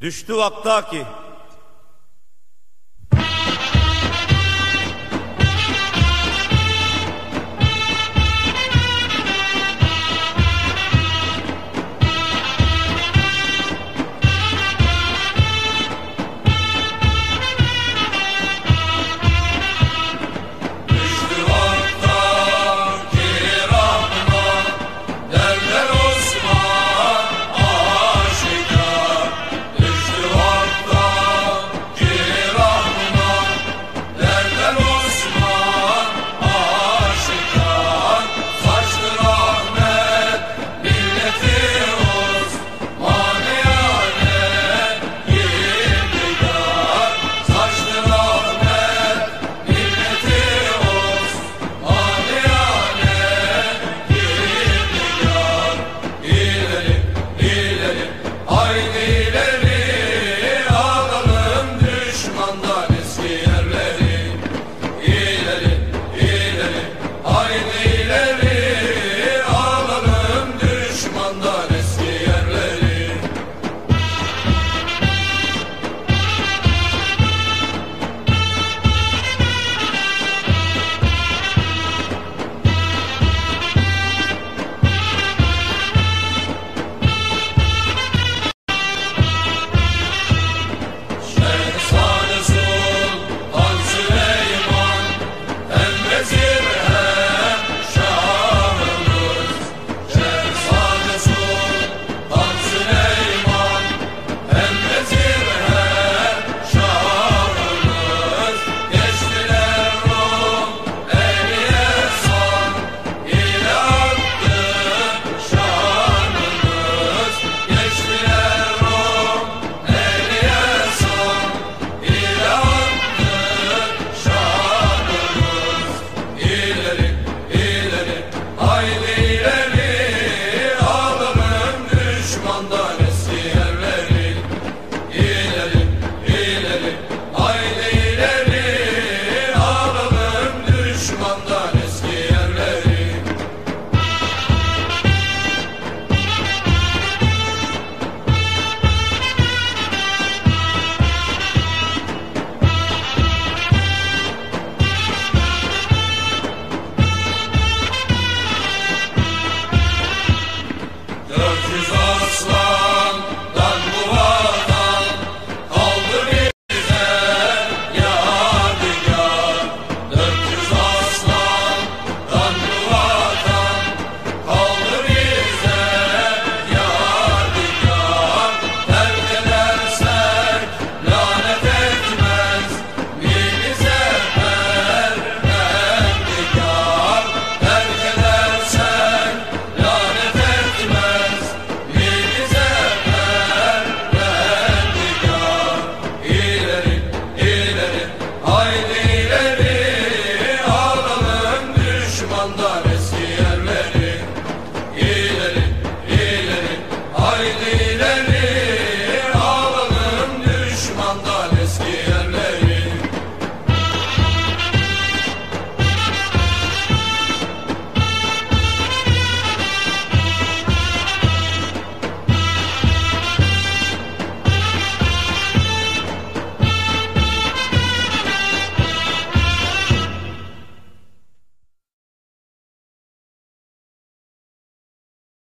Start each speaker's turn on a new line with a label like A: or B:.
A: Düştü vaktaki.
B: Düştü